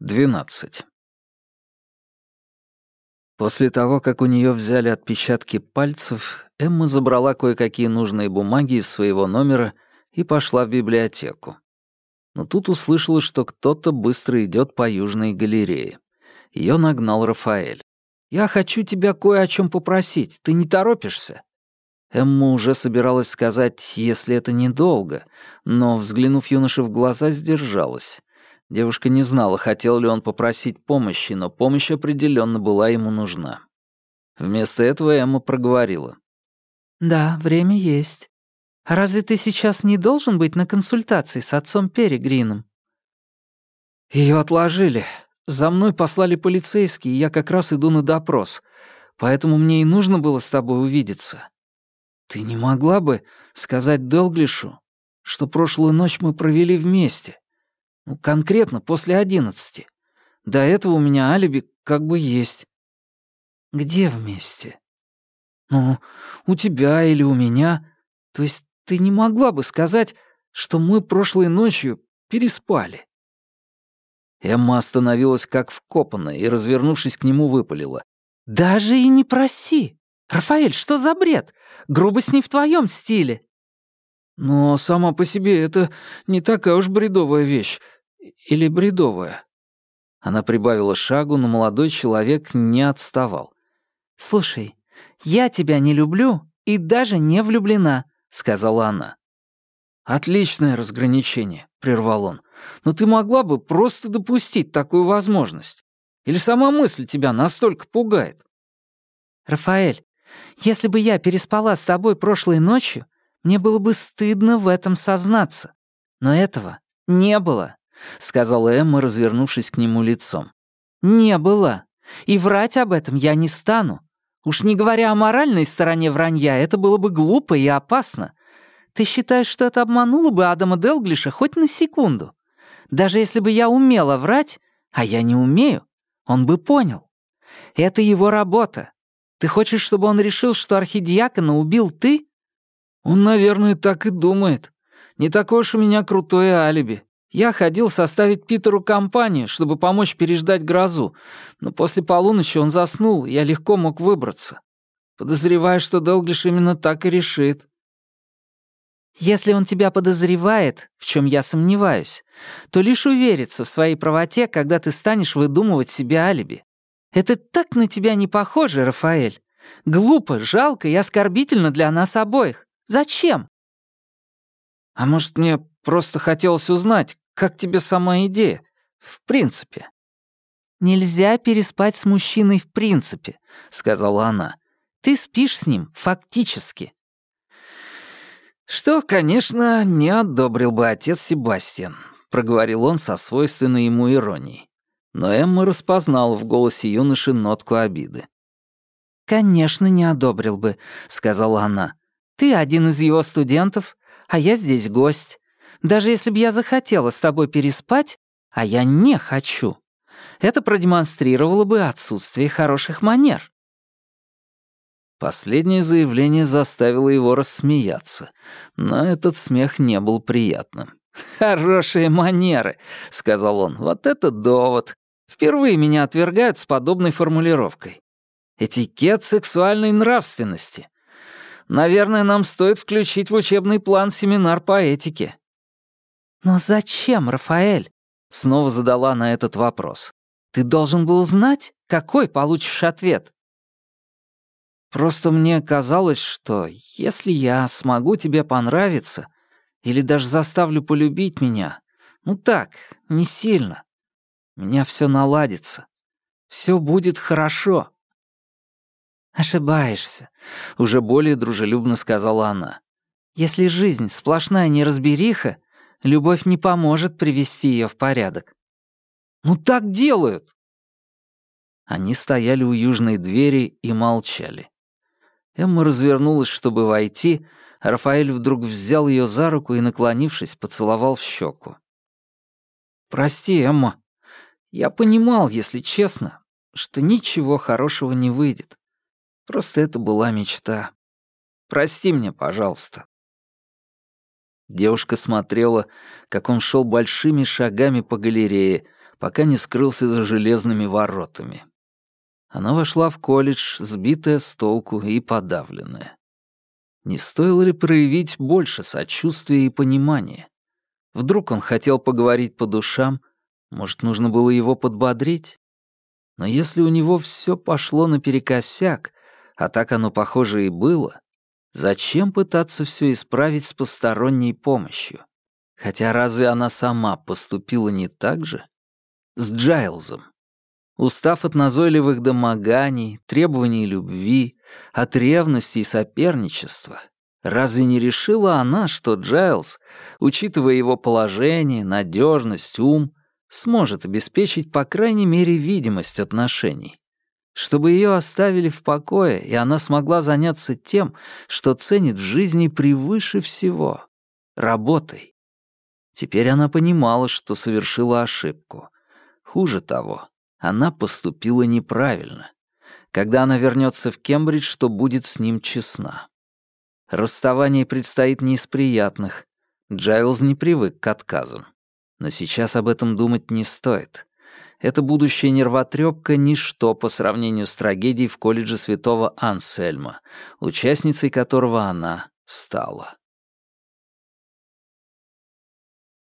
12. После того, как у нее взяли отпечатки пальцев, Эмма забрала кое-какие нужные бумаги из своего номера и пошла в библиотеку. Но тут услышала, что кто-то быстро идет по южной галерее. Ее нагнал Рафаэль. «Я хочу тебя кое о чем попросить. Ты не торопишься?» Эмма уже собиралась сказать, если это недолго, но, взглянув юноше в глаза, сдержалась. Девушка не знала, хотел ли он попросить помощи, но помощь определенно была ему нужна. Вместо этого Эмма проговорила. «Да, время есть. А разве ты сейчас не должен быть на консультации с отцом Перегрином?» Ее отложили. За мной послали полицейские, и я как раз иду на допрос. Поэтому мне и нужно было с тобой увидеться. Ты не могла бы сказать Делглишу, что прошлую ночь мы провели вместе?» Ну, конкретно после одиннадцати. До этого у меня алиби как бы есть. Где вместе? Ну, у тебя или у меня. То есть ты не могла бы сказать, что мы прошлой ночью переспали. Эмма остановилась как вкопанная и, развернувшись к нему, выпалила. «Даже и не проси! Рафаэль, что за бред? Грубость не в твоем стиле!» «Но сама по себе это не такая уж бредовая вещь или бредовая?» Она прибавила шагу, но молодой человек не отставал. «Слушай, я тебя не люблю и даже не влюблена», — сказала она. «Отличное разграничение», — прервал он. «Но ты могла бы просто допустить такую возможность. Или сама мысль тебя настолько пугает?» «Рафаэль, если бы я переспала с тобой прошлой ночью, мне было бы стыдно в этом сознаться. Но этого не было. — сказала Эмма, развернувшись к нему лицом. «Не было. И врать об этом я не стану. Уж не говоря о моральной стороне вранья, это было бы глупо и опасно. Ты считаешь, что это обмануло бы Адама Делглиша хоть на секунду? Даже если бы я умела врать, а я не умею, он бы понял. Это его работа. Ты хочешь, чтобы он решил, что архидиакона убил ты?» «Он, наверное, так и думает. Не такое уж у меня крутое алиби. Я ходил составить Питеру компанию, чтобы помочь переждать грозу, но после полуночи он заснул, и я легко мог выбраться. Подозреваю, что Делглиш именно так и решит. Если он тебя подозревает, в чем я сомневаюсь, то лишь уверится в своей правоте, когда ты станешь выдумывать себе алиби. Это так на тебя не похоже, Рафаэль. Глупо, жалко и оскорбительно для нас обоих. Зачем? А может, мне Просто хотелось узнать, как тебе сама идея, в принципе». «Нельзя переспать с мужчиной в принципе», — сказала она. «Ты спишь с ним фактически». «Что, конечно, не одобрил бы отец Себастьян», — проговорил он со свойственной ему иронией. Но Эмма распознала в голосе юноши нотку обиды. «Конечно, не одобрил бы», — сказала она. «Ты один из его студентов, а я здесь гость. Даже если бы я захотела с тобой переспать, а я не хочу, это продемонстрировало бы отсутствие хороших манер». Последнее заявление заставило его рассмеяться, но этот смех не был приятным. «Хорошие манеры», — сказал он, — «вот это довод. Впервые меня отвергают с подобной формулировкой. Этикет сексуальной нравственности. Наверное, нам стоит включить в учебный план семинар по этике. «Но зачем, Рафаэль?» — снова задала на этот вопрос. «Ты должен был знать, какой получишь ответ». «Просто мне казалось, что если я смогу тебе понравиться или даже заставлю полюбить меня, ну так, не сильно, у меня все наладится, все будет хорошо». «Ошибаешься», — уже более дружелюбно сказала она. «Если жизнь сплошная неразбериха, Любовь не поможет привести ее в порядок. «Ну так делают!» Они стояли у южной двери и молчали. Эмма развернулась, чтобы войти, Рафаэль вдруг взял ее за руку и, наклонившись, поцеловал в щеку. «Прости, Эмма. Я понимал, если честно, что ничего хорошего не выйдет. Просто это была мечта. Прости меня, пожалуйста». Девушка смотрела, как он шел большими шагами по галерее, пока не скрылся за железными воротами. Она вошла в колледж, сбитая с толку и подавленная. Не стоило ли проявить больше сочувствия и понимания? Вдруг он хотел поговорить по душам, может, нужно было его подбодрить? Но если у него все пошло наперекосяк, а так оно, похоже, и было, зачем пытаться все исправить с посторонней помощью? Хотя разве она сама поступила не так же? С Джайлзом. Устав от назойливых домоганий, требований любви, от ревности и соперничества, разве не решила она, что Джайлз, учитывая его положение, надежность, ум, сможет обеспечить по крайней мере видимость отношений? Чтобы ее оставили в покое, и она смогла заняться тем, что ценит в жизни превыше всего — работой. Теперь она понимала, что совершила ошибку. Хуже того, она поступила неправильно. Когда она вернется в Кембридж, то будет с ним честна. Расставание предстоит не из приятных. Джайлз не привык к отказам. Но сейчас об этом думать не стоит. Эта будущая нервотрепка — ничто по сравнению с трагедией в колледже святого Ансельма, участницей которого она стала.